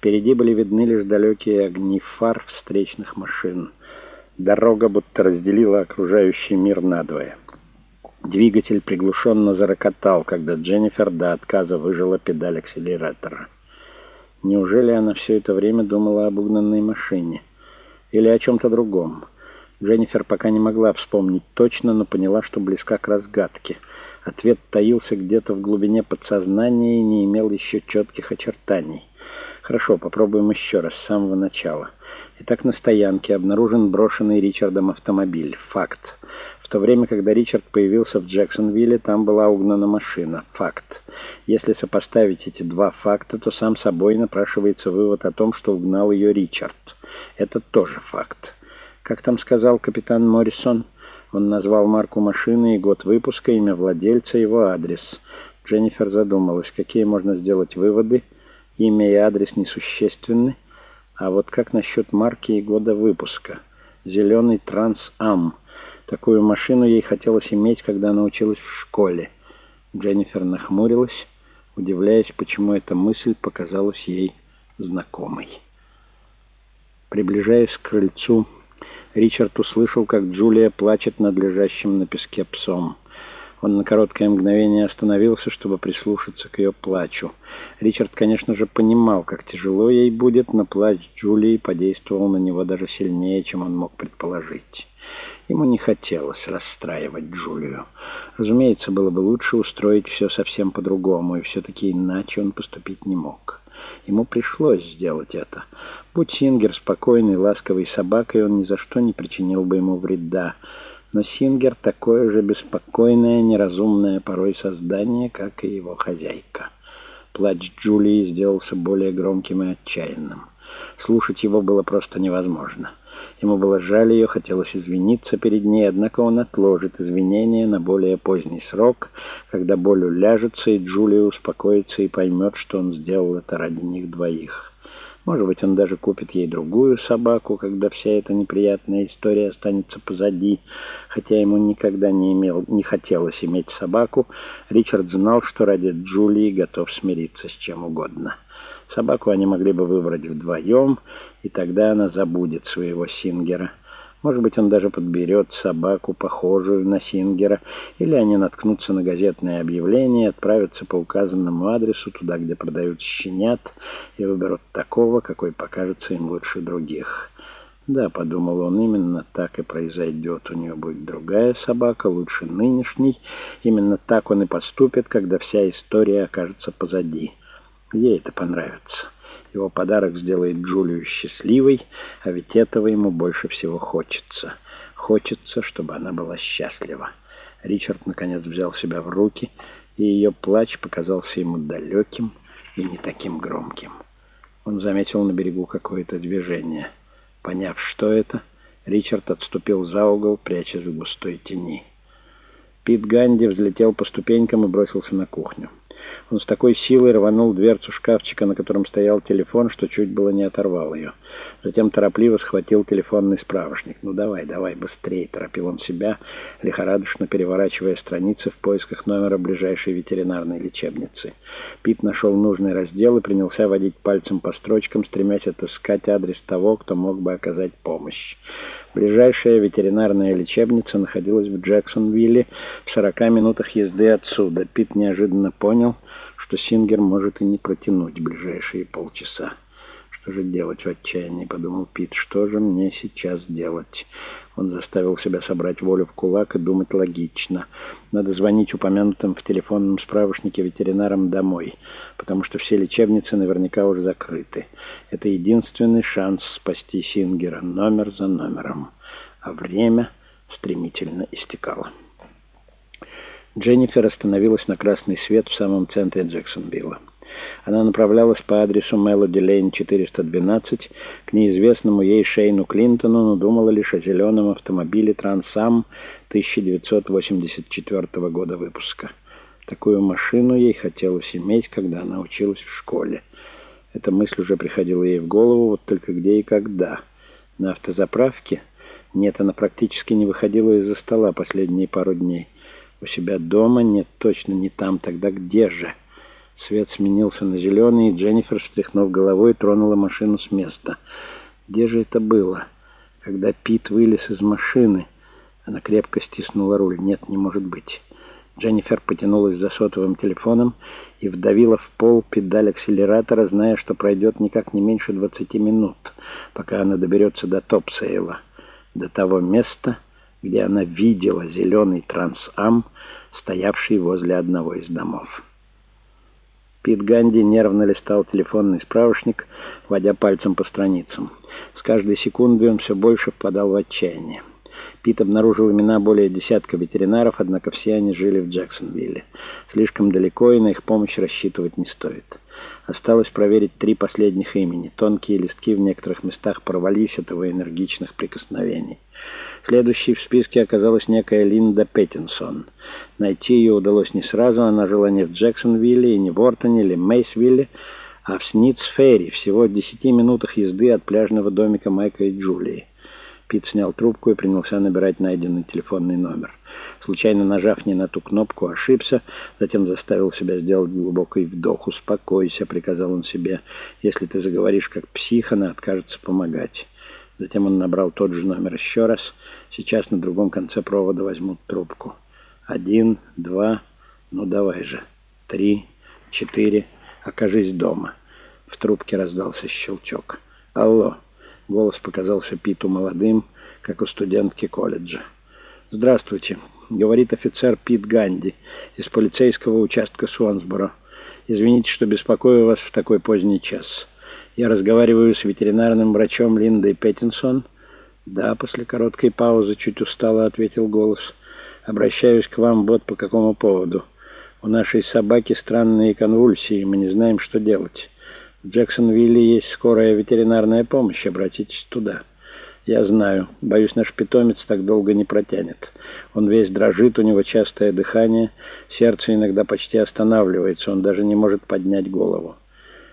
Впереди были видны лишь далекие огни фар встречных машин. Дорога будто разделила окружающий мир надвое. Двигатель приглушенно зарокотал, когда Дженнифер до отказа выжила педаль акселератора. Неужели она все это время думала об угнанной машине? Или о чем-то другом? Дженнифер пока не могла вспомнить точно, но поняла, что близка к разгадке. Ответ таился где-то в глубине подсознания и не имел еще четких очертаний. Хорошо, попробуем еще раз, с самого начала. Итак, на стоянке обнаружен брошенный Ричардом автомобиль. Факт. В то время, когда Ричард появился в Джексонвилле, там была угнана машина. Факт. Если сопоставить эти два факта, то сам собой напрашивается вывод о том, что угнал ее Ричард. Это тоже факт. Как там сказал капитан Моррисон? Он назвал марку машины и год выпуска, имя владельца, его адрес. Дженнифер задумалась, какие можно сделать выводы. Имя и адрес несущественны. А вот как насчет марки и года выпуска? Зеленый Транс-Ам. Такую машину ей хотелось иметь, когда она училась в школе. Дженнифер нахмурилась, удивляясь, почему эта мысль показалась ей знакомой. Приближаясь к крыльцу, Ричард услышал, как Джулия плачет над лежащим на песке псом. Он на короткое мгновение остановился, чтобы прислушаться к ее плачу. Ричард, конечно же, понимал, как тяжело ей будет, но плач Джулии подействовал на него даже сильнее, чем он мог предположить. Ему не хотелось расстраивать Джулию. Разумеется, было бы лучше устроить все совсем по-другому, и все-таки иначе он поступить не мог. Ему пришлось сделать это. Будь Сингер спокойной, ласковой собакой, он ни за что не причинил бы ему вреда. Но Сингер такое же беспокойное, неразумное порой создание, как и его хозяйка. Плач Джулии сделался более громким и отчаянным. Слушать его было просто невозможно. Ему было жаль ее, хотелось извиниться перед ней, однако он отложит извинения на более поздний срок, когда боль уляжется, и Джулия успокоится и поймет, что он сделал это ради них двоих. Может быть, он даже купит ей другую собаку, когда вся эта неприятная история останется позади. Хотя ему никогда не, имел, не хотелось иметь собаку, Ричард знал, что ради Джулии готов смириться с чем угодно. Собаку они могли бы выбрать вдвоем, и тогда она забудет своего Сингера. Может быть, он даже подберет собаку, похожую на Сингера, или они наткнутся на газетное объявление, отправятся по указанному адресу туда, где продают щенят, и выберут такого, какой покажется им лучше других. Да, подумал он, именно так и произойдет. У нее будет другая собака, лучше нынешней. Именно так он и поступит, когда вся история окажется позади. Ей это понравится. Его подарок сделает Джулию счастливой, а ведь этого ему больше всего хочется. Хочется, чтобы она была счастлива. Ричард, наконец, взял себя в руки, и ее плач показался ему далеким и не таким громким. Он заметил на берегу какое-то движение. Поняв, что это, Ричард отступил за угол, прячась в густой тени. Пит Ганди взлетел по ступенькам и бросился на кухню. Он с такой силой рванул дверцу шкафчика, на котором стоял телефон, что чуть было не оторвал ее. Затем торопливо схватил телефонный справочник. «Ну давай, давай, быстрее!» — торопил он себя, лихорадочно переворачивая страницы в поисках номера ближайшей ветеринарной лечебницы. Пит нашел нужный раздел и принялся водить пальцем по строчкам, стремясь отыскать адрес того, кто мог бы оказать помощь. Ближайшая ветеринарная лечебница находилась в Джексонвилле, в 40 минутах езды отсюда. Пит неожиданно понял, что Сингер может и не протянуть ближайшие полчаса. Что же делать в отчаянии, подумал Пит. Что же мне сейчас делать? Он заставил себя собрать волю в кулак и думать логично. Надо звонить упомянутым в телефонном справочнике ветеринарам домой, потому что все лечебницы наверняка уже закрыты. Это единственный шанс спасти Сингера, номер за номером. А время стремительно истекало. Дженнифер остановилась на красный свет в самом центре Джексонвилла. Она направлялась по адресу Мелоди Лейн 412 к неизвестному ей Шейну Клинтону, но думала лишь о зеленом автомобиле Трансам 1984 года выпуска. Такую машину ей хотелось иметь, когда она училась в школе. Эта мысль уже приходила ей в голову, вот только где и когда. На автозаправке? Нет, она практически не выходила из-за стола последние пару дней. У себя дома? Нет, точно не там. Тогда где же? Свет сменился на зеленый, и Дженнифер, встряхнув головой, тронула машину с места. Где же это было? Когда Пит вылез из машины, она крепко стиснула руль. Нет, не может быть. Дженнифер потянулась за сотовым телефоном и вдавила в пол педаль акселератора, зная, что пройдет никак не меньше 20 минут, пока она доберется до Топсейла, до того места, где она видела зеленый трансам, стоявший возле одного из домов. Пит Ганди нервно листал телефонный справочник, водя пальцем по страницам. С каждой секундой он все больше впадал в отчаяние. Пит обнаружил имена более десятка ветеринаров, однако все они жили в Джексонвилле. Слишком далеко, и на их помощь рассчитывать не стоит. Осталось проверить три последних имени. Тонкие листки в некоторых местах порвались от его энергичных прикосновений. Следующей в списке оказалась некая Линда Петтинсон. Найти ее удалось не сразу, она жила не в Джексонвилле, и не в Ортоне или Мейсвилле, а в Сниц-Ферри, всего в десяти минутах езды от пляжного домика Майка и Джулии. Пит снял трубку и принялся набирать найденный телефонный номер. Случайно нажав не на ту кнопку, ошибся, затем заставил себя сделать глубокий вдох. «Успокойся», — приказал он себе. «Если ты заговоришь как псих, она откажется помогать». Затем он набрал тот же номер еще раз. Сейчас на другом конце провода возьмут трубку. «Один, два, ну давай же. Три, четыре, окажись дома». В трубке раздался щелчок. «Алло». Голос показался Питу молодым, как у студентки колледжа. «Здравствуйте», — говорит офицер Пит Ганди из полицейского участка Суансборо. «Извините, что беспокою вас в такой поздний час. Я разговариваю с ветеринарным врачом Линдой Петтинсон». «Да», — после короткой паузы чуть устало ответил голос. «Обращаюсь к вам вот по какому поводу. У нашей собаки странные конвульсии, мы не знаем, что делать». В Джексонвилле есть скорая ветеринарная помощь. Обратитесь туда. Я знаю. Боюсь, наш питомец так долго не протянет. Он весь дрожит, у него частое дыхание, сердце иногда почти останавливается, он даже не может поднять голову.